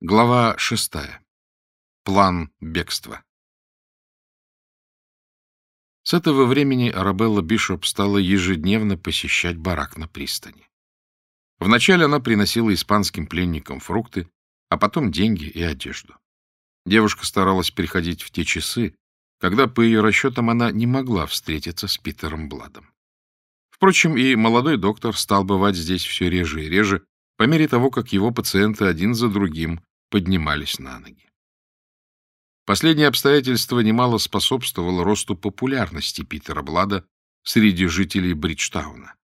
Глава шестая. План бегства. С этого времени Арабелла Бишоп стала ежедневно посещать барак на пристани. Вначале она приносила испанским пленникам фрукты, а потом деньги и одежду. Девушка старалась переходить в те часы, когда, по ее расчетам, она не могла встретиться с Питером Бладом. Впрочем, и молодой доктор стал бывать здесь все реже и реже, по мере того, как его пациенты один за другим поднимались на ноги. Последнее обстоятельство немало способствовало росту популярности Питера Блада среди жителей Бриджтауна.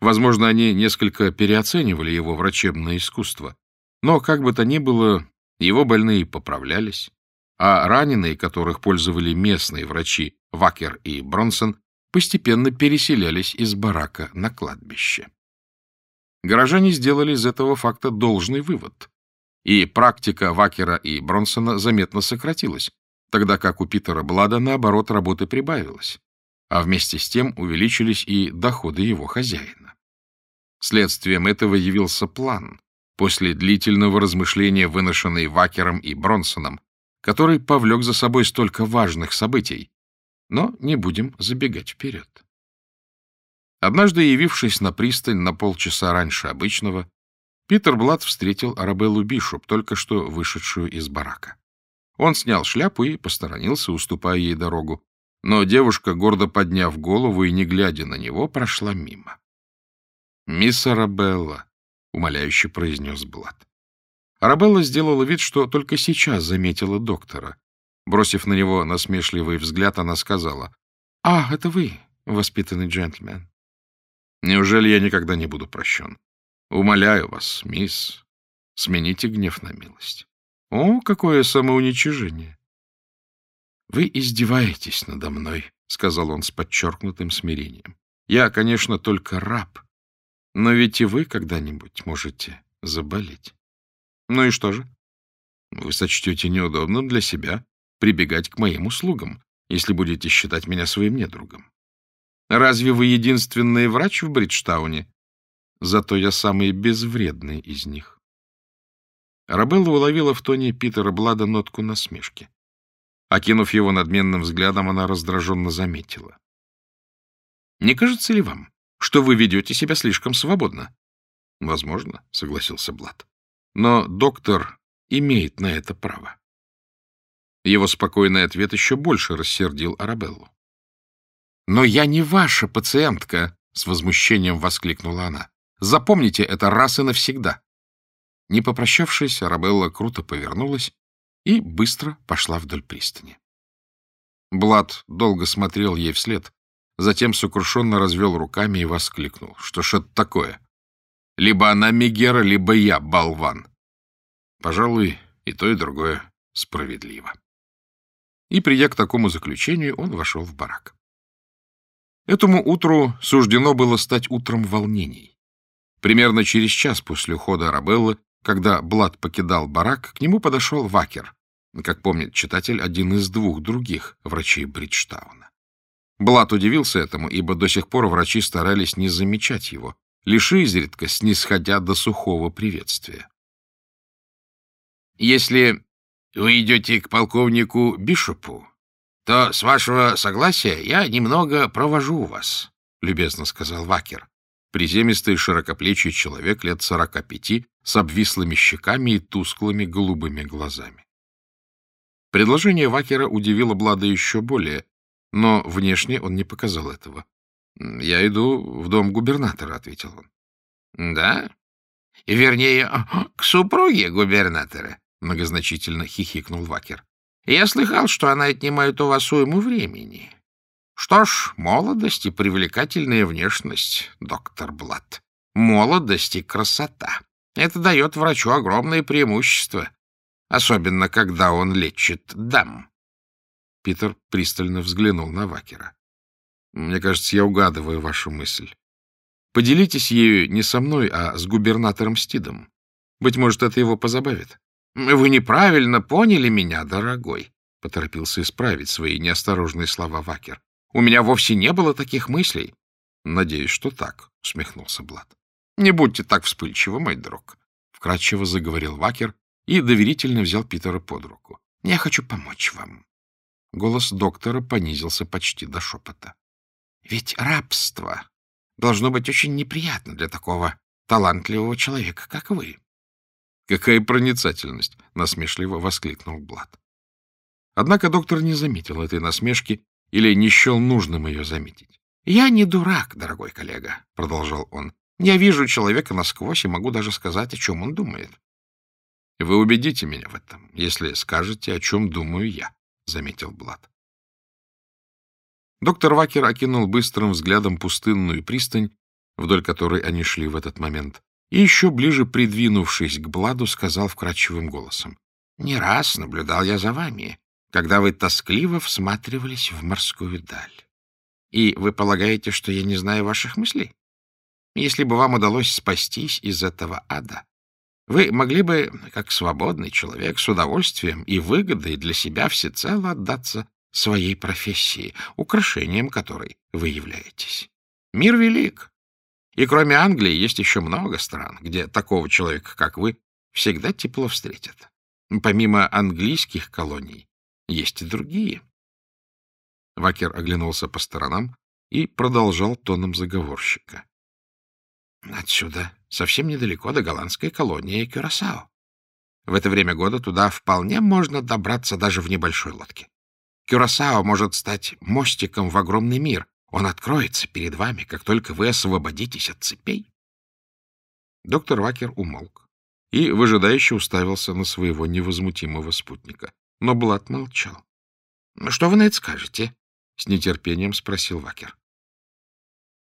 Возможно, они несколько переоценивали его врачебное искусство, но, как бы то ни было, его больные поправлялись, а раненые, которых пользовали местные врачи Вакер и Бронсон, постепенно переселялись из барака на кладбище. Горожане сделали из этого факта должный вывод и практика Вакера и Бронсона заметно сократилась, тогда как у Питера Блада, наоборот, работы прибавилось, а вместе с тем увеличились и доходы его хозяина. Следствием этого явился план, после длительного размышления, выношенный Вакером и Бронсоном, который повлек за собой столько важных событий. Но не будем забегать вперед. Однажды, явившись на пристань на полчаса раньше обычного, Питер Блад встретил Арабеллу Бишоп, только что вышедшую из барака. Он снял шляпу и посторонился, уступая ей дорогу. Но девушка, гордо подняв голову и не глядя на него, прошла мимо. — Мисс Арабелла, — умоляюще произнес Блад. Арабелла сделала вид, что только сейчас заметила доктора. Бросив на него насмешливый взгляд, она сказала, — А, это вы, воспитанный джентльмен. Неужели я никогда не буду прощен? Умоляю вас, мисс, смените гнев на милость. О, какое самоуничижение! Вы издеваетесь надо мной, — сказал он с подчеркнутым смирением. Я, конечно, только раб, но ведь и вы когда-нибудь можете заболеть. Ну и что же? Вы сочтете неудобным для себя прибегать к моим услугам, если будете считать меня своим недругом. Разве вы единственный врач в Бриджтауне, Зато я самый безвредный из них. Рабелла уловила в тоне Питера Блада нотку насмешки. Окинув его надменным взглядом, она раздраженно заметила. — Не кажется ли вам, что вы ведете себя слишком свободно? — Возможно, — согласился Блад. — Но доктор имеет на это право. Его спокойный ответ еще больше рассердил Арабеллу. — Но я не ваша пациентка! — с возмущением воскликнула она. Запомните это раз и навсегда. Не попрощавшись, Арабелла круто повернулась и быстро пошла вдоль пристани. Блад долго смотрел ей вслед, затем сокрушенно развел руками и воскликнул. Что ж это такое? Либо она Мегера, либо я, болван. Пожалуй, и то, и другое справедливо. И, придя к такому заключению, он вошел в барак. Этому утру суждено было стать утром волнений. Примерно через час после ухода Арабеллы, когда Блад покидал барак, к нему подошел Вакер, как помнит читатель, один из двух других врачей Бриджтауна. Блад удивился этому, ибо до сих пор врачи старались не замечать его, лишь изредка снисходя до сухого приветствия. «Если вы идете к полковнику Бишопу, то, с вашего согласия, я немного провожу вас», — любезно сказал Вакер приземистый широкоплечий человек лет сорока пяти с обвислыми щеками и тусклыми голубыми глазами. Предложение Вакера удивило Блада еще более, но внешне он не показал этого. — Я иду в дом губернатора, — ответил он. — Да? Вернее, к супруге губернатора, — многозначительно хихикнул Вакер. — Я слыхал, что она отнимает у вас уйму времени. Что ж, молодость и привлекательная внешность, доктор Блад. Молодость и красота. Это дает врачу огромное преимущество, особенно когда он лечит дам. Питер пристально взглянул на Вакера. Мне кажется, я угадываю вашу мысль. Поделитесь ею не со мной, а с губернатором Стидом. Быть может, это его позабавит. — Вы неправильно поняли меня, дорогой, — поторопился исправить свои неосторожные слова Вакер. У меня вовсе не было таких мыслей. — Надеюсь, что так, — усмехнулся Блад. — Не будьте так вспыльчивы, мой друг, — вкратчиво заговорил Вакер, и доверительно взял Питера под руку. — Я хочу помочь вам. Голос доктора понизился почти до шепота. — Ведь рабство должно быть очень неприятно для такого талантливого человека, как вы. — Какая проницательность! — насмешливо воскликнул Блад. Однако доктор не заметил этой насмешки или не счел нужным ее заметить. — Я не дурак, дорогой коллега, — продолжал он. — Я вижу человека насквозь и могу даже сказать, о чем он думает. — Вы убедите меня в этом, если скажете, о чем думаю я, — заметил Блад. Доктор Вакер окинул быстрым взглядом пустынную пристань, вдоль которой они шли в этот момент, и еще ближе придвинувшись к Бладу, сказал вкрадчивым голосом. — Не раз наблюдал я за вами, когда вы тоскливо всматривались в морскую даль. И вы полагаете, что я не знаю ваших мыслей? Если бы вам удалось спастись из этого ада, вы могли бы, как свободный человек, с удовольствием и выгодой для себя всецело отдаться своей профессии, украшением которой вы являетесь. Мир велик. И кроме Англии есть еще много стран, где такого человека, как вы, всегда тепло встретят. Помимо английских колоний, есть и другие. Вакер оглянулся по сторонам и продолжал тоном заговорщика. Отсюда совсем недалеко до голландской колонии Кюрасао. В это время года туда вполне можно добраться даже в небольшой лодке. Кюрасао может стать мостиком в огромный мир. Он откроется перед вами, как только вы освободитесь от цепей. Доктор Вакер умолк и выжидающе уставился на своего невозмутимого спутника. Но Блад молчал. — Что вы на это скажете? — с нетерпением спросил Вакер.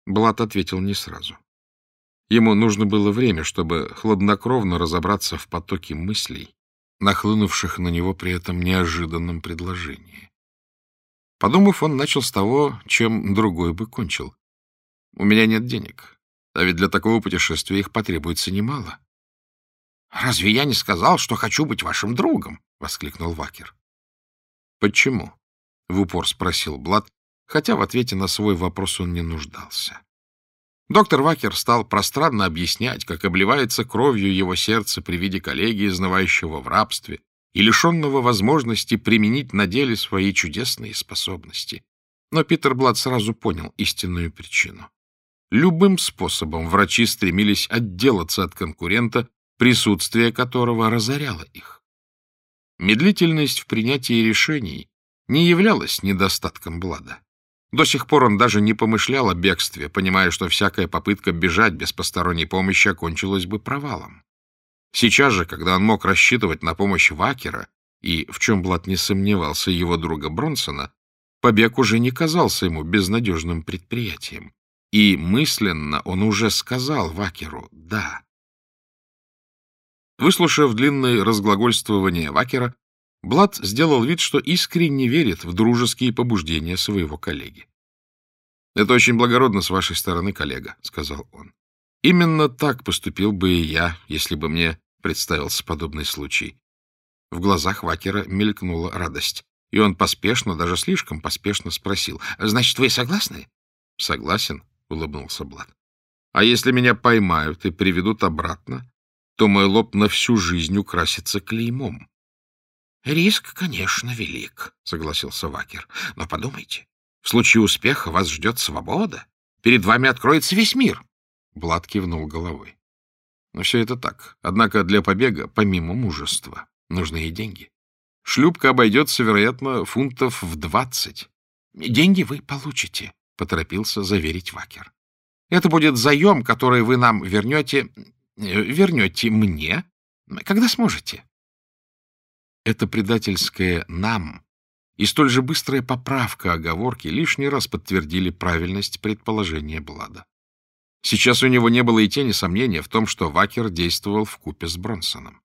Блад ответил не сразу. Ему нужно было время, чтобы хладнокровно разобраться в потоке мыслей, нахлынувших на него при этом неожиданном предложении. Подумав, он начал с того, чем другой бы кончил. «У меня нет денег, а ведь для такого путешествия их потребуется немало». «Разве я не сказал, что хочу быть вашим другом?» — воскликнул Вакер. «Почему?» — в упор спросил Блад, хотя в ответе на свой вопрос он не нуждался. Доктор Вакер стал пространно объяснять, как обливается кровью его сердце при виде коллеги, изнывающего в рабстве и лишенного возможности применить на деле свои чудесные способности. Но Питер Блад сразу понял истинную причину. Любым способом врачи стремились отделаться от конкурента, присутствие которого разоряло их. Медлительность в принятии решений не являлась недостатком Блада. До сих пор он даже не помышлял о бегстве, понимая, что всякая попытка бежать без посторонней помощи окончилась бы провалом. Сейчас же, когда он мог рассчитывать на помощь Вакера, и, в чем Блад не сомневался, его друга Бронсона, побег уже не казался ему безнадежным предприятием. И мысленно он уже сказал Вакеру «да». Выслушав длинное разглагольствование Вакера, Блад сделал вид, что искренне верит в дружеские побуждения своего коллеги. — Это очень благородно с вашей стороны, коллега, — сказал он. — Именно так поступил бы и я, если бы мне представился подобный случай. В глазах Вакера мелькнула радость, и он поспешно, даже слишком поспешно спросил. — Значит, вы согласны? — Согласен, — улыбнулся Блад. — А если меня поймают и приведут обратно, то мой лоб на всю жизнь украсится клеймом. — Риск, конечно, велик, — согласился Вакер. — Но подумайте, в случае успеха вас ждет свобода. Перед вами откроется весь мир. Блад кивнул головой. — Ну, все это так. Однако для побега, помимо мужества, нужны и деньги. Шлюпка обойдется, вероятно, фунтов в двадцать. — Деньги вы получите, — поторопился заверить Вакер. — Это будет заем, который вы нам вернете вернете мне, когда сможете. Это предательское «нам» и столь же быстрая поправка оговорки лишний раз подтвердили правильность предположения Блада. Сейчас у него не было и тени сомнения в том, что Вакер действовал в купе с Бронсоном.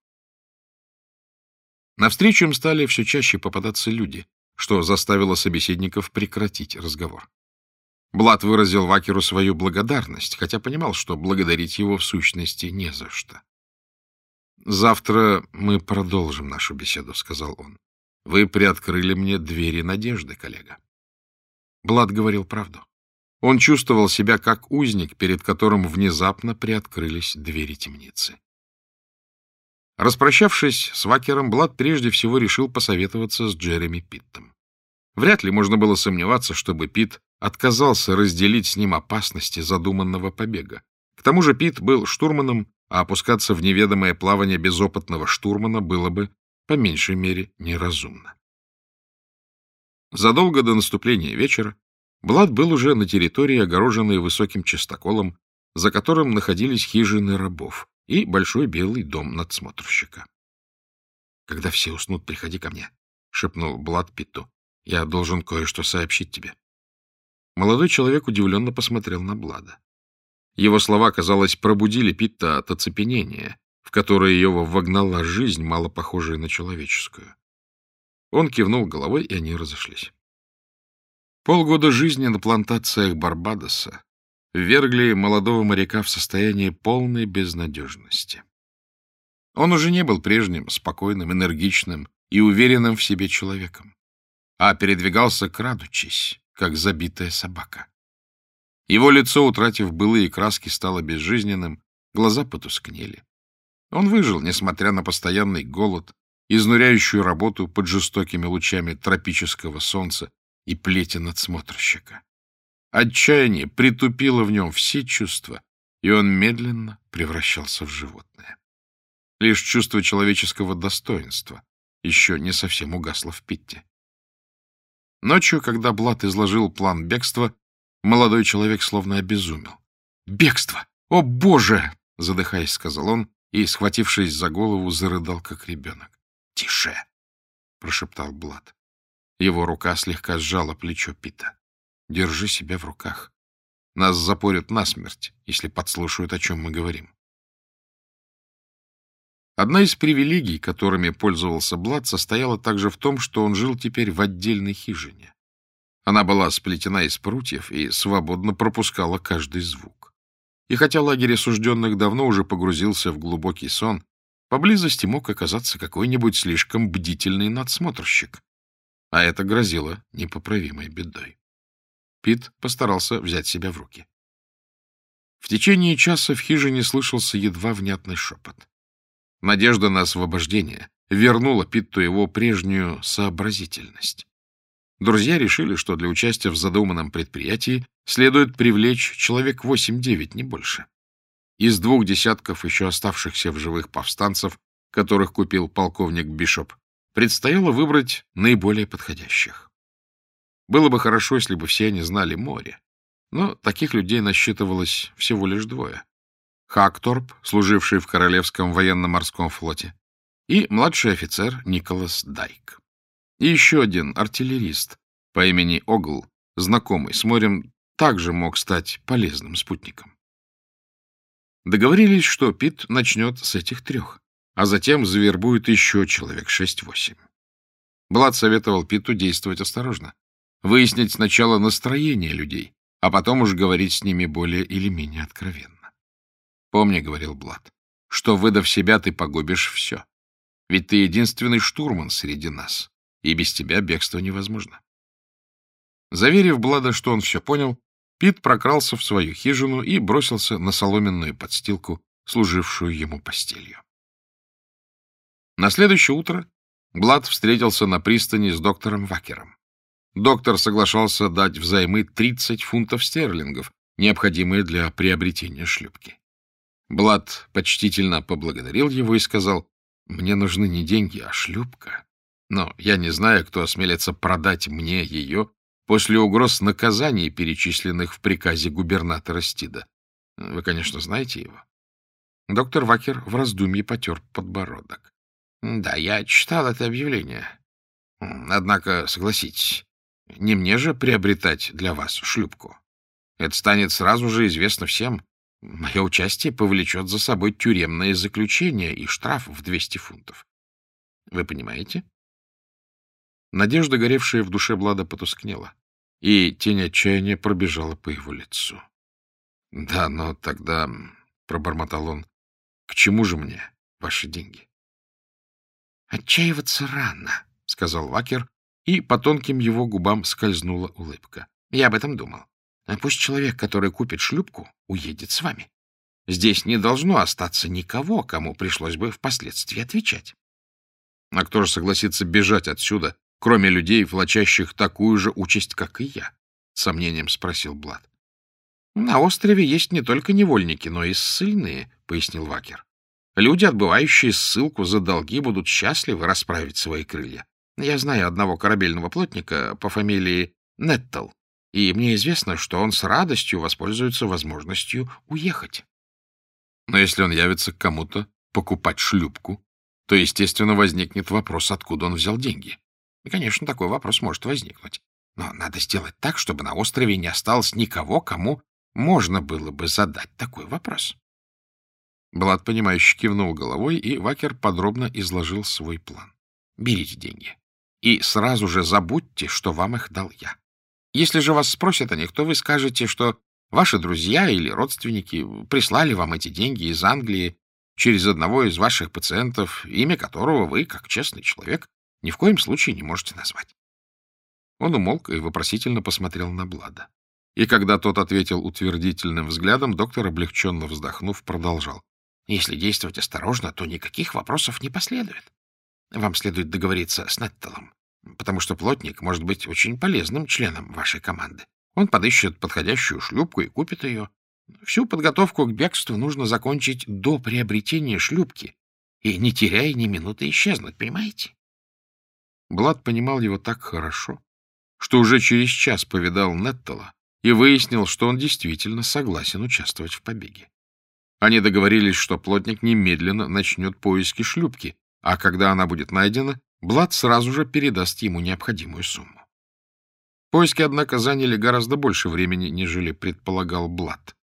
Навстречу им стали все чаще попадаться люди, что заставило собеседников прекратить разговор. Блад выразил Вакеру свою благодарность, хотя понимал, что благодарить его в сущности не за что. «Завтра мы продолжим нашу беседу», — сказал он. «Вы приоткрыли мне двери надежды, коллега». Блад говорил правду. Он чувствовал себя как узник, перед которым внезапно приоткрылись двери темницы. Распрощавшись с Вакером, Блад прежде всего решил посоветоваться с Джереми Питтом. Вряд ли можно было сомневаться, чтобы Питт отказался разделить с ним опасности задуманного побега. К тому же Питт был штурманом, а опускаться в неведомое плавание безопытного штурмана было бы, по меньшей мере, неразумно. Задолго до наступления вечера Блад был уже на территории, огороженной высоким частоколом, за которым находились хижины рабов и большой белый дом надсмотрщика. — Когда все уснут, приходи ко мне, — шепнул Блад Питту. — Я должен кое-что сообщить тебе. Молодой человек удивленно посмотрел на Блада. Его слова, казалось, пробудили Питта от оцепенения, в которое его вогнала жизнь, мало похожая на человеческую. Он кивнул головой, и они разошлись. Полгода жизни на плантациях Барбадоса ввергли молодого моряка в состояние полной безнадежности. Он уже не был прежним, спокойным, энергичным и уверенным в себе человеком, а передвигался крадучись, как забитая собака. Его лицо, утратив былые краски, стало безжизненным, глаза потускнели. Он выжил, несмотря на постоянный голод, изнуряющую работу под жестокими лучами тропического солнца и плети надсмотрщика. Отчаяние притупило в нем все чувства, и он медленно превращался в животное. Лишь чувство человеческого достоинства еще не совсем угасло в Питте. Ночью, когда Блат изложил план бегства, молодой человек словно обезумел. «Бегство! О, Боже!» — задыхаясь, сказал он и, схватившись за голову, зарыдал, как ребенок. «Тише!» — прошептал Блад. Его рука слегка сжала плечо Пита. Держи себя в руках. Нас запорят насмерть, если подслушают, о чем мы говорим. Одна из привилегий, которыми пользовался Блад, состояла также в том, что он жил теперь в отдельной хижине. Она была сплетена из прутьев и свободно пропускала каждый звук. И хотя лагерь осужденных давно уже погрузился в глубокий сон, поблизости мог оказаться какой-нибудь слишком бдительный надсмотрщик, а это грозило непоправимой бедой. Пит постарался взять себя в руки. В течение часа в хижине слышался едва внятный шепот. Надежда на освобождение вернула Питту его прежнюю сообразительность. Друзья решили, что для участия в задуманном предприятии следует привлечь человек 8-9, не больше. Из двух десятков еще оставшихся в живых повстанцев, которых купил полковник Бишоп, предстояло выбрать наиболее подходящих. Было бы хорошо, если бы все они знали море. Но таких людей насчитывалось всего лишь двое. Хакторп, служивший в Королевском военно-морском флоте, и младший офицер Николас Дайк. И еще один артиллерист по имени Огл, знакомый с морем, также мог стать полезным спутником. Договорились, что Пит начнет с этих трех, а затем завербует еще человек шесть-восемь. Блад советовал Питу действовать осторожно, выяснить сначала настроение людей, а потом уж говорить с ними более или менее откровенно. Помни, — говорил Блад, — что, выдав себя, ты погубишь все. Ведь ты единственный штурман среди нас, и без тебя бегство невозможно. Заверив Блада, что он все понял, Пит прокрался в свою хижину и бросился на соломенную подстилку, служившую ему постелью. На следующее утро Блад встретился на пристани с доктором Вакером. Доктор соглашался дать взаймы 30 фунтов стерлингов, необходимые для приобретения шлюпки. Блад почтительно поблагодарил его и сказал, «Мне нужны не деньги, а шлюпка. Но я не знаю, кто осмелится продать мне ее после угроз наказаний, перечисленных в приказе губернатора Стида. Вы, конечно, знаете его». Доктор Вакер в раздумье потер подбородок. «Да, я читал это объявление. Однако, согласитесь, не мне же приобретать для вас шлюпку. Это станет сразу же известно всем. Мое участие повлечет за собой тюремное заключение и штраф в 200 фунтов. Вы понимаете? Надежда, горевшая в душе Блада, потускнела, и тень отчаяния пробежала по его лицу. — Да, но тогда, — пробормотал он, — к чему же мне ваши деньги? — Отчаиваться рано, — сказал Вакер, и по тонким его губам скользнула улыбка. Я об этом думал. А пусть человек, который купит шлюпку, уедет с вами. здесь не должно остаться никого, кому пришлось бы впоследствии отвечать. А кто же согласится бежать отсюда, кроме людей, влачащих такую же участь, как и я? — сомнением спросил Блад. — На острове есть не только невольники, но и ссыльные, — пояснил Вакер. Люди, отбывающие ссылку за долги, будут счастливы расправить свои крылья. Я знаю одного корабельного плотника по фамилии Неттл, и мне известно, что он с радостью воспользуется возможностью уехать. Но если он явится к кому-то покупать шлюпку, то, естественно, возникнет вопрос, откуда он взял деньги. И, конечно, такой вопрос может возникнуть. Но надо сделать так, чтобы на острове не осталось никого, кому можно было бы задать такой вопрос. Блад, понимающе кивнул головой, и Вакер подробно изложил свой план. Берите деньги. И сразу же забудьте, что вам их дал я. Если же вас спросят о них, то вы скажете, что ваши друзья или родственники прислали вам эти деньги из Англии через одного из ваших пациентов, имя которого вы, как честный человек, ни в коем случае не можете назвать. Он умолк и вопросительно посмотрел на Блада. И когда тот ответил утвердительным взглядом, доктор, облегченно вздохнув, продолжал. Если действовать осторожно, то никаких вопросов не последует. Вам следует договориться с Неттелом, потому что плотник может быть очень полезным членом вашей команды. Он подыщет подходящую шлюпку и купит ее. Всю подготовку к бегству нужно закончить до приобретения шлюпки и, не теряя ни минуты, исчезнуть, понимаете? Блад понимал его так хорошо, что уже через час повидал Неттела и выяснил, что он действительно согласен участвовать в побеге. Они договорились, что плотник немедленно начнет поиски шлюпки, а когда она будет найдена, Блад сразу же передаст ему необходимую сумму. Поиски, однако, заняли гораздо больше времени, нежели предполагал Блад.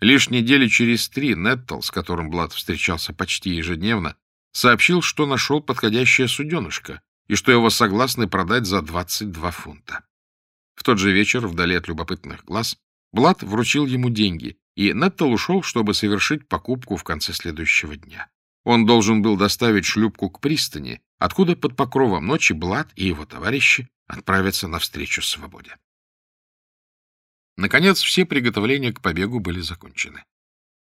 Лишь недели через три Неттл, с которым Блад встречался почти ежедневно, сообщил, что нашел подходящее суденышко и что его согласны продать за 22 фунта. В тот же вечер, вдали от любопытных глаз, Блад вручил ему деньги, и Неттл ушел, чтобы совершить покупку в конце следующего дня. Он должен был доставить шлюпку к пристани, откуда под покровом ночи Блад и его товарищи отправятся навстречу свободе. Наконец, все приготовления к побегу были закончены.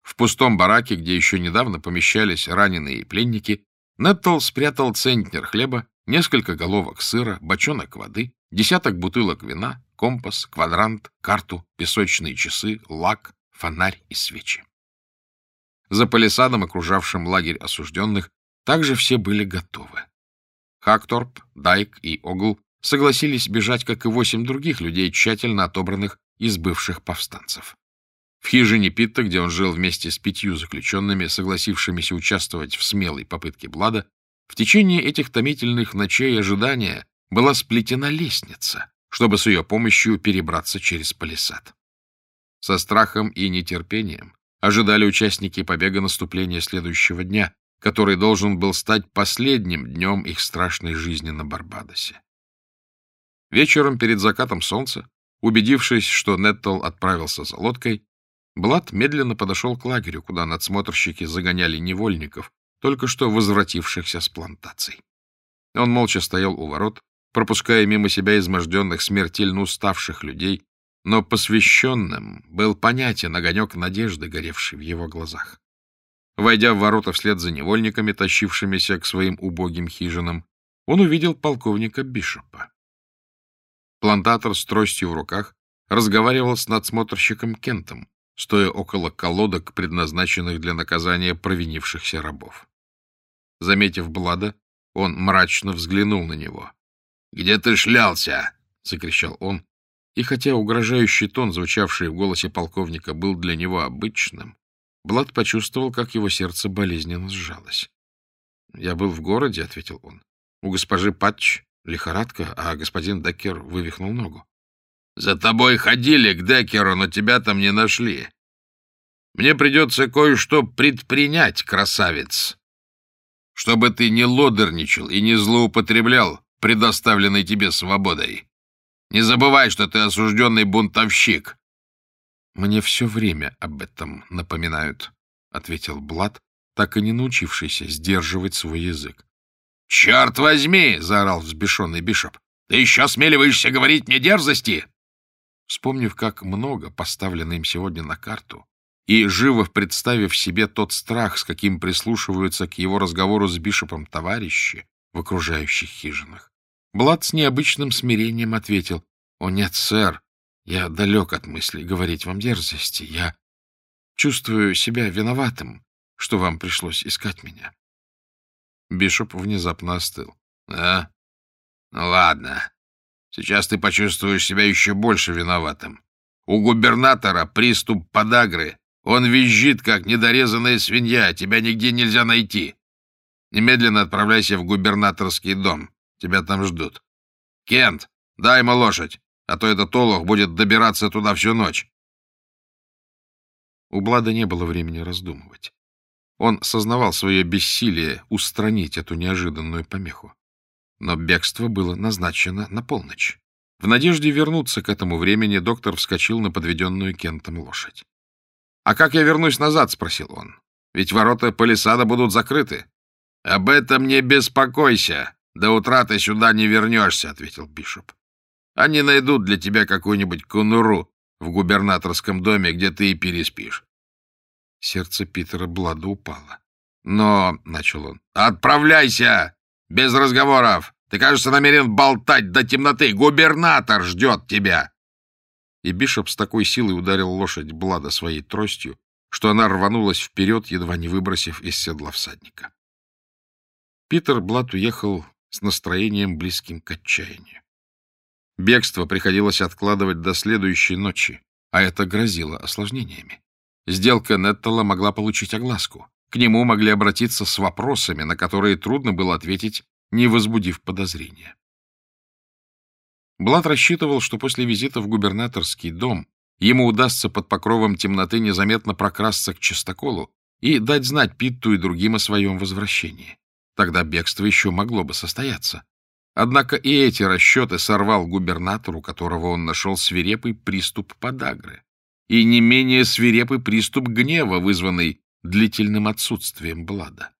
В пустом бараке, где еще недавно помещались раненые пленники, Неттл спрятал центнер хлеба, несколько головок сыра, бочонок воды, десяток бутылок вина, компас, квадрант, карту, песочные часы, лак, фонарь и свечи. За палисадом, окружавшим лагерь осужденных, также все были готовы. Хакторп, Дайк и Огл согласились бежать, как и восемь других людей, тщательно отобранных из бывших повстанцев. В хижине Питта, где он жил вместе с пятью заключенными, согласившимися участвовать в смелой попытке Блада, в течение этих томительных ночей ожидания была сплетена лестница, чтобы с ее помощью перебраться через палисад. Со страхом и нетерпением ожидали участники побега наступления следующего дня, который должен был стать последним днем их страшной жизни на Барбадосе. Вечером перед закатом солнца, убедившись, что Неттл отправился за лодкой, Блад медленно подошел к лагерю, куда надсмотрщики загоняли невольников, только что возвратившихся с плантаций. Он молча стоял у ворот, пропуская мимо себя изможденных, смертельно уставших людей, но посвященным был понятен огонек надежды, горевший в его глазах. Войдя в ворота вслед за невольниками, тащившимися к своим убогим хижинам, он увидел полковника Бишопа. Плантатор с тростью в руках разговаривал с надсмотрщиком Кентом, стоя около колодок, предназначенных для наказания провинившихся рабов. Заметив Блада, он мрачно взглянул на него. — Где ты шлялся? — закричал он, и хотя угрожающий тон, звучавший в голосе полковника, был для него обычным, Блад почувствовал, как его сердце болезненно сжалось. — Я был в городе, — ответил он. — У госпожи Патч лихорадка, а господин Деккер вывихнул ногу. — За тобой ходили к Деккеру, но тебя там не нашли. Мне придется кое-что предпринять, красавец, чтобы ты не лодерничал и не злоупотреблял предоставленной тебе свободой. Не забывай, что ты осужденный бунтовщик. — Мне все время об этом напоминают, — ответил Блад, так и не научившийся сдерживать свой язык. — Черт возьми! — заорал взбешенный Бишоп. — Ты еще осмеливаешься говорить мне дерзости? Вспомнив, как много поставлено им сегодня на карту, и, живо представив себе тот страх, с каким прислушиваются к его разговору с Бишопом товарищи в окружающих хижинах, Блад с необычным смирением ответил, «О нет, сэр, я далек от мысли говорить вам дерзости. Я чувствую себя виноватым, что вам пришлось искать меня». Бишоп внезапно остыл. «А? Ну ладно. Сейчас ты почувствуешь себя еще больше виноватым. У губернатора приступ подагры. Он визжит, как недорезанная свинья. Тебя нигде нельзя найти. Немедленно отправляйся в губернаторский дом. Тебя там ждут. Кент, дай ему лошадь, а то этот олух будет добираться туда всю ночь. У Блада не было времени раздумывать. Он сознавал свое бессилие устранить эту неожиданную помеху. Но бегство было назначено на полночь. В надежде вернуться к этому времени доктор вскочил на подведенную Кентом лошадь. — А как я вернусь назад? — спросил он. — Ведь ворота палисада будут закрыты. — Об этом не беспокойся, «До утра ты сюда не вернешься», — ответил Бишоп. «Они найдут для тебя какую-нибудь конуру в губернаторском доме, где ты и переспишь». Сердце Питера Блада упало. «Но», — начал он, — «отправляйся! Без разговоров! Ты, кажется, намерен болтать до темноты! Губернатор ждет тебя!» И Бишоп с такой силой ударил лошадь Блада своей тростью, что она рванулась вперед, едва не выбросив из седла всадника. Питер Блад уехал с настроением, близким к отчаянию. Бегство приходилось откладывать до следующей ночи, а это грозило осложнениями. Сделка Неттала могла получить огласку. К нему могли обратиться с вопросами, на которые трудно было ответить, не возбудив подозрения. Блад рассчитывал, что после визита в губернаторский дом ему удастся под покровом темноты незаметно прокрасться к чистоколу и дать знать Питту и другим о своем возвращении. Тогда бегство еще могло бы состояться. Однако и эти расчеты сорвал губернатор, у которого он нашел свирепый приступ подагры, и не менее свирепый приступ гнева, вызванный длительным отсутствием Блада.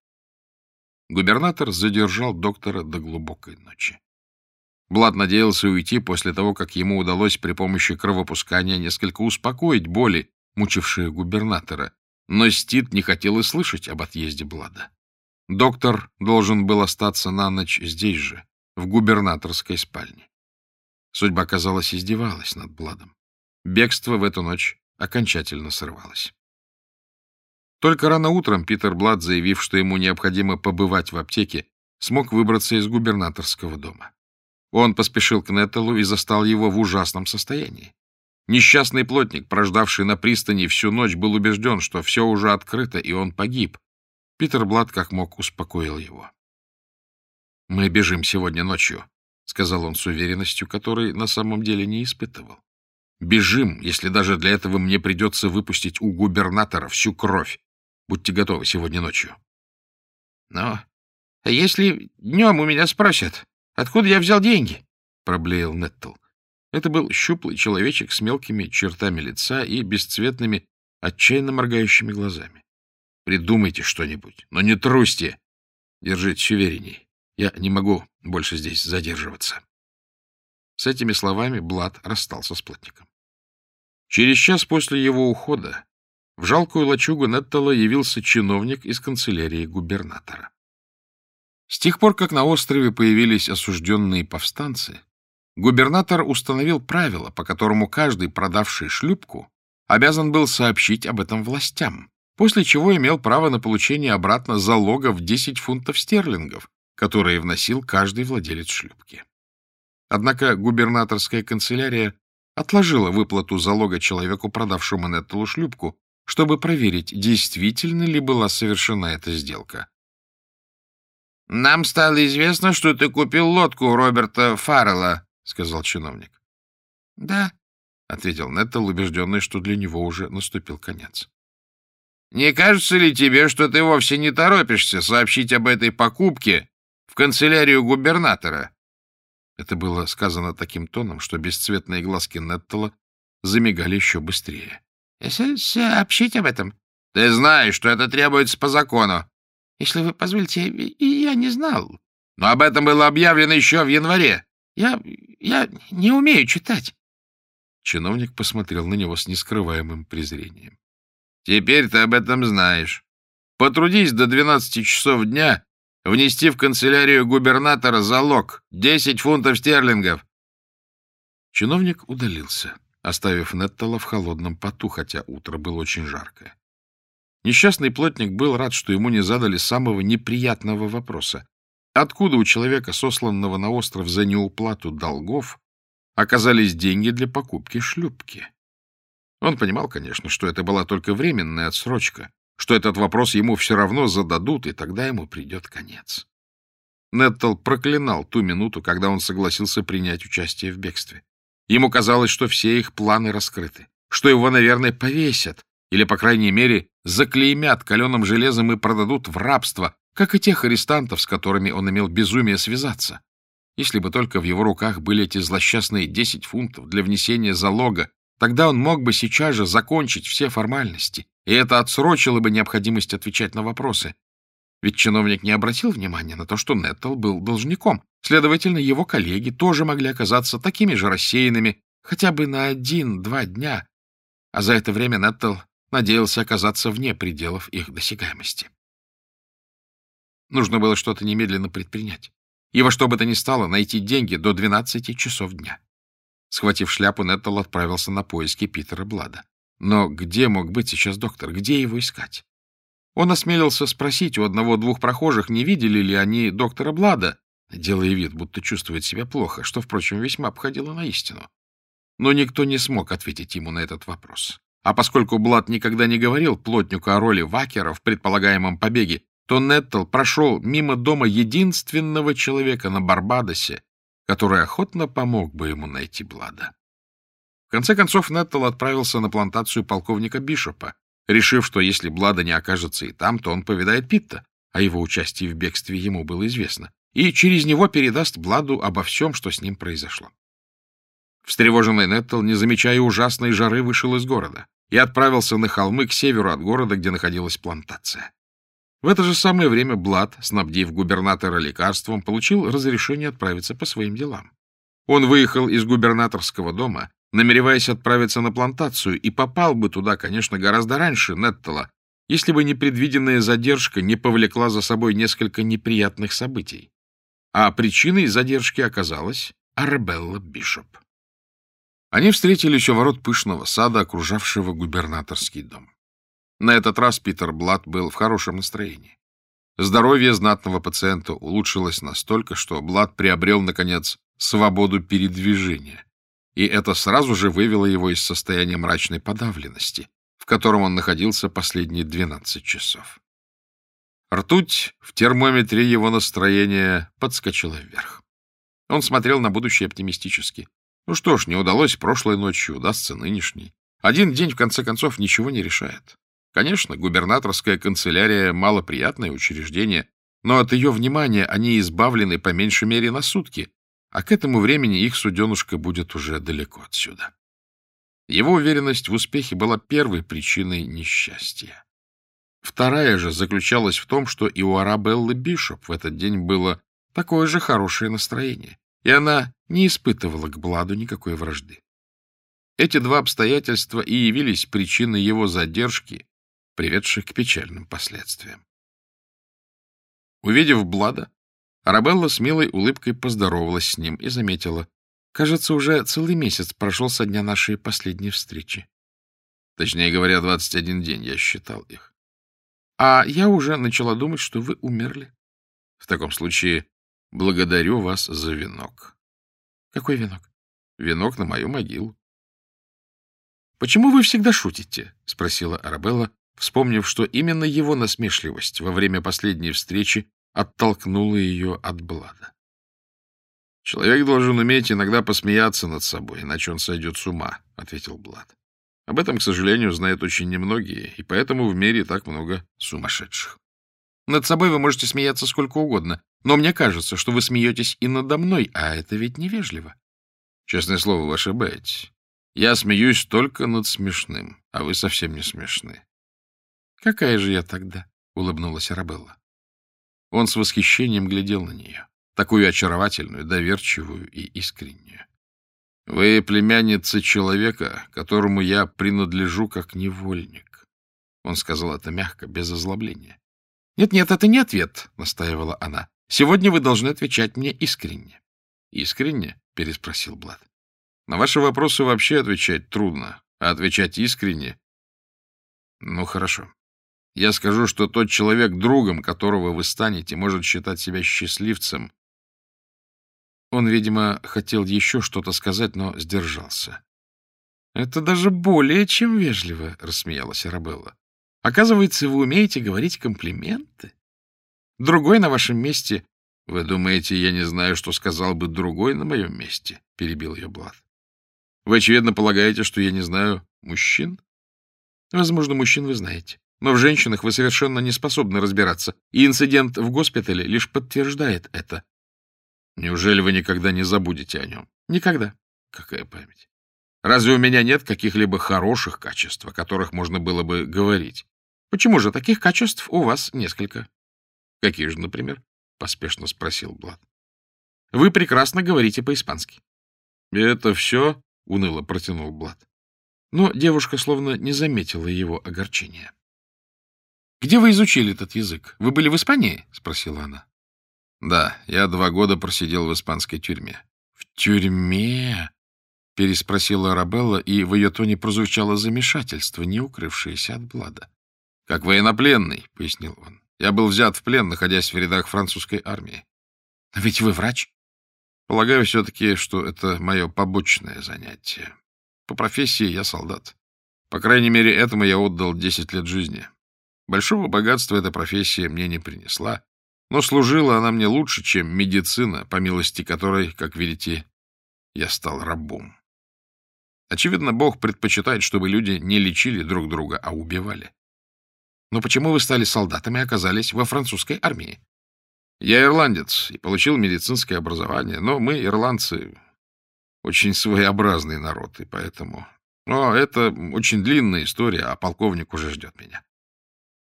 Губернатор задержал доктора до глубокой ночи. Блад надеялся уйти после того, как ему удалось при помощи кровопускания несколько успокоить боли, мучившие губернатора, но Стит не хотел и слышать об отъезде Блада. Доктор должен был остаться на ночь здесь же, в губернаторской спальне. Судьба, казалось, издевалась над Бладом. Бегство в эту ночь окончательно сорвалось. Только рано утром Питер Блад, заявив, что ему необходимо побывать в аптеке, смог выбраться из губернаторского дома. Он поспешил к Неттелу и застал его в ужасном состоянии. Несчастный плотник, прождавший на пристани всю ночь, был убежден, что все уже открыто, и он погиб, Питер Блад как мог успокоил его. «Мы бежим сегодня ночью», — сказал он с уверенностью, которой на самом деле не испытывал. «Бежим, если даже для этого мне придется выпустить у губернатора всю кровь. Будьте готовы сегодня ночью». «Но если днем у меня спросят, откуда я взял деньги?» — проблеял Неттл. Это был щуплый человечек с мелкими чертами лица и бесцветными, отчаянно моргающими глазами. Придумайте что-нибудь, но не трусьте. Держитесь уверенней. Я не могу больше здесь задерживаться. С этими словами Блад расстался с плотником. Через час после его ухода в жалкую лачугу Неттала явился чиновник из канцелярии губернатора. С тех пор, как на острове появились осужденные повстанцы, губернатор установил правило, по которому каждый, продавший шлюпку, обязан был сообщить об этом властям, после чего имел право на получение обратно залога в 10 фунтов стерлингов, которые вносил каждый владелец шлюпки. Однако губернаторская канцелярия отложила выплату залога человеку, продавшему Неттелу шлюпку, чтобы проверить, действительно ли была совершена эта сделка. — Нам стало известно, что ты купил лодку у Роберта Фаррелла, — сказал чиновник. — Да, — ответил Неттел, убежденный, что для него уже наступил конец. Не кажется ли тебе, что ты вовсе не торопишься сообщить об этой покупке в канцелярию губернатора? Это было сказано таким тоном, что бесцветные глазки Неттела замигали еще быстрее. — Сообщить об этом? — Ты знаешь, что это требуется по закону. — Если вы позволите, я не знал. — Но об этом было объявлено еще в январе. — Я... я не умею читать. Чиновник посмотрел на него с нескрываемым презрением. Теперь ты об этом знаешь. Потрудись до 12 часов дня внести в канцелярию губернатора залог — 10 фунтов стерлингов. Чиновник удалился, оставив Неттала в холодном поту, хотя утро было очень жаркое. Несчастный плотник был рад, что ему не задали самого неприятного вопроса. Откуда у человека, сосланного на остров за неуплату долгов, оказались деньги для покупки шлюпки? Он понимал, конечно, что это была только временная отсрочка, что этот вопрос ему все равно зададут, и тогда ему придет конец. Неттл проклинал ту минуту, когда он согласился принять участие в бегстве. Ему казалось, что все их планы раскрыты, что его, наверное, повесят, или, по крайней мере, заклеймят каленым железом и продадут в рабство, как и тех арестантов, с которыми он имел безумие связаться. Если бы только в его руках были эти злосчастные десять фунтов для внесения залога, тогда он мог бы сейчас же закончить все формальности, и это отсрочило бы необходимость отвечать на вопросы. Ведь чиновник не обратил внимания на то, что Неттл был должником. Следовательно, его коллеги тоже могли оказаться такими же рассеянными хотя бы на один-два дня. А за это время Неттл надеялся оказаться вне пределов их досягаемости. Нужно было что-то немедленно предпринять. И во что бы то ни стало найти деньги до 12 часов дня. Схватив шляпу, Неттл отправился на поиски Питера Блада. Но где мог быть сейчас доктор? Где его искать? Он осмелился спросить у одного-двух прохожих, не видели ли они доктора Блада, делая вид, будто чувствует себя плохо, что, впрочем, весьма обходило на истину. Но никто не смог ответить ему на этот вопрос. А поскольку Блад никогда не говорил плотнику о роли Вакера в предполагаемом побеге, то Неттл прошел мимо дома единственного человека на Барбадосе, который охотно помог бы ему найти Блада. В конце концов, Неттл отправился на плантацию полковника Бишопа, решив, что если Блада не окажется и там, то он повидает Питта, а его участие в бегстве ему было известно, и через него передаст Бладу обо всем, что с ним произошло. Встревоженный Неттл, не замечая ужасной жары, вышел из города и отправился на холмы к северу от города, где находилась плантация. В это же самое время Блад, снабдив губернатора лекарством, получил разрешение отправиться по своим делам. Он выехал из губернаторского дома, намереваясь отправиться на плантацию, и попал бы туда, конечно, гораздо раньше Неттела, если бы непредвиденная задержка не повлекла за собой несколько неприятных событий. А причиной задержки оказалась Арабелла Бишоп. Они встретились у ворот пышного сада, окружавшего губернаторский дом. На этот раз Питер Блад был в хорошем настроении. Здоровье знатного пациента улучшилось настолько, что Блад приобрел, наконец, свободу передвижения. И это сразу же вывело его из состояния мрачной подавленности, в котором он находился последние 12 часов. Ртуть в термометре его настроения подскочила вверх. Он смотрел на будущее оптимистически. Ну что ж, не удалось прошлой ночью, удастся нынешней. Один день, в конце концов, ничего не решает. Конечно, губернаторская канцелярия — малоприятное учреждение, но от ее внимания они избавлены по меньшей мере на сутки, а к этому времени их суденушка будет уже далеко отсюда. Его уверенность в успехе была первой причиной несчастья. Вторая же заключалась в том, что и у Арабеллы Бишоп в этот день было такое же хорошее настроение и она не испытывала к Бладу никакой вражды. Эти два обстоятельства и явились причиной его задержки, приведших к печальным последствиям. Увидев Блада, Арабелла с милой улыбкой поздоровалась с ним и заметила, «Кажется, уже целый месяц прошел со дня нашей последней встречи. Точнее говоря, 21 день я считал их. А я уже начала думать, что вы умерли. В таком случае Благодарю вас за венок. Какой венок? Венок на мою могилу. Почему вы всегда шутите? спросила Арабелла, вспомнив, что именно его насмешливость во время последней встречи оттолкнула ее от Блада. Человек должен уметь иногда посмеяться над собой, иначе он сойдет с ума, ответил Блад. Об этом, к сожалению, знают очень немногие, и поэтому в мире так много сумасшедших. Над собой вы можете смеяться сколько угодно, но мне кажется, что вы смеетесь и надо мной, а это ведь невежливо. Честное слово, вы ошибаетесь. Я смеюсь только над смешным, а вы совсем не смешны. Какая же я тогда? — улыбнулась Арабелла. Он с восхищением глядел на нее, такую очаровательную, доверчивую и искреннюю. Вы племянница человека, которому я принадлежу как невольник. Он сказал это мягко, без озлобления. «Нет-нет, это не ответ», — настаивала она. «Сегодня вы должны отвечать мне искренне». «Искренне?» — переспросил Блад. «На ваши вопросы вообще отвечать трудно, а отвечать искренне...» «Ну, хорошо. Я скажу, что тот человек, другом которого вы станете, может считать себя счастливцем». Он, видимо, хотел еще что-то сказать, но сдержался. «Это даже более чем вежливо», — рассмеялась Арабелла. «Оказывается, вы умеете говорить комплименты. Другой на вашем месте...» «Вы думаете, я не знаю, что сказал бы другой на моем месте?» — перебил ее Блад. «Вы, очевидно, полагаете, что я не знаю мужчин?» «Возможно, мужчин вы знаете. Но в женщинах вы совершенно не способны разбираться, и инцидент в госпитале лишь подтверждает это». «Неужели вы никогда не забудете о нем?» «Никогда». «Какая память? Разве у меня нет каких-либо хороших качеств, о которых можно было бы говорить? Почему же таких качеств у вас несколько? Какие же, например? Поспешно спросил Блад. Вы прекрасно говорите по-испански. Это все? Уныло протянул Блад. Но девушка словно не заметила его огорчения. «Где вы изучили этот язык? Вы были в Испании?» — спросила она. «Да, я два года просидел в испанской тюрьме». «В тюрьме?» — переспросила Арабелла, и в ее тоне прозвучало замешательство, не укрывшееся от Блада. — Как военнопленный, — пояснил он. — Я был взят в плен, находясь в рядах французской армии. — Ведь вы врач? — Полагаю все-таки, что это мое побочное занятие. По профессии я солдат. По крайней мере, этому я отдал десять лет жизни. Большого богатства эта профессия мне не принесла, но служила она мне лучше, чем медицина, по милости которой, как видите, я стал рабом. Очевидно, Бог предпочитает, чтобы люди не лечили друг друга, а убивали. Но почему вы стали солдатами и оказались во французской армии? Я ирландец и получил медицинское образование, но мы, ирландцы, очень своеобразный народ, и поэтому... Но это очень длинная история, а полковник уже ждет меня.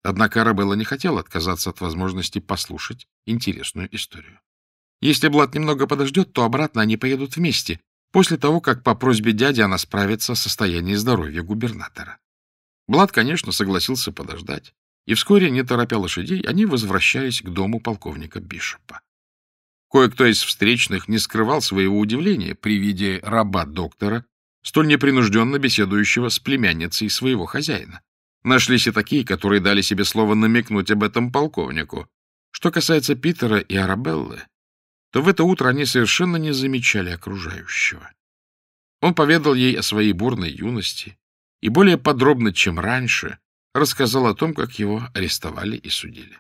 Однако Арабелла не хотела отказаться от возможности послушать интересную историю. Если Блад немного подождет, то обратно они поедут вместе, после того, как по просьбе дяди она справится о состоянии здоровья губернатора. Блад, конечно, согласился подождать, и вскоре, не торопя лошадей, они возвращались к дому полковника Бишопа. Кое-кто из встречных не скрывал своего удивления при виде раба-доктора, столь непринужденно беседующего с племянницей своего хозяина. Нашлись и такие, которые дали себе слово намекнуть об этом полковнику. Что касается Питера и Арабеллы, то в это утро они совершенно не замечали окружающего. Он поведал ей о своей бурной юности и более подробно, чем раньше, рассказал о том, как его арестовали и судили.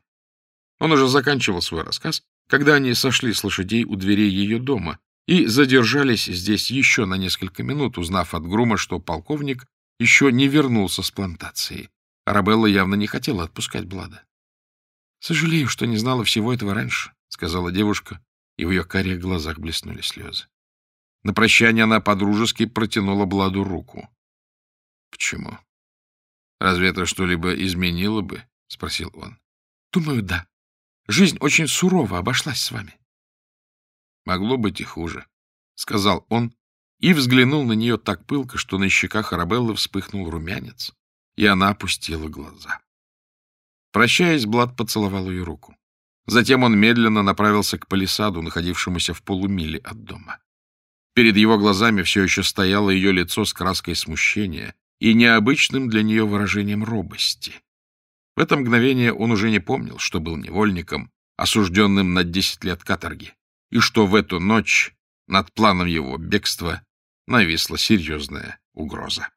Он уже заканчивал свой рассказ, когда они сошли с лошадей у дверей ее дома и задержались здесь еще на несколько минут, узнав от Грума, что полковник еще не вернулся с плантации. Арабелла явно не хотела отпускать Блада. — Сожалею, что не знала всего этого раньше, — сказала девушка, и в ее карих глазах блеснули слезы. На прощание она подружески протянула Бладу руку. — Почему? Разве это что-либо изменило бы? — спросил он. — Думаю, да. Жизнь очень сурово обошлась с вами. — Могло быть и хуже, — сказал он и взглянул на нее так пылко, что на щеках Арабеллы вспыхнул румянец, и она опустила глаза. Прощаясь, Блад поцеловал ее руку. Затем он медленно направился к палисаду, находившемуся в полумиле от дома. Перед его глазами все еще стояло ее лицо с краской смущения и необычным для нее выражением робости. В это мгновение он уже не помнил, что был невольником, осужденным на десять лет каторги, и что в эту ночь над планом его бегства нависла серьезная угроза.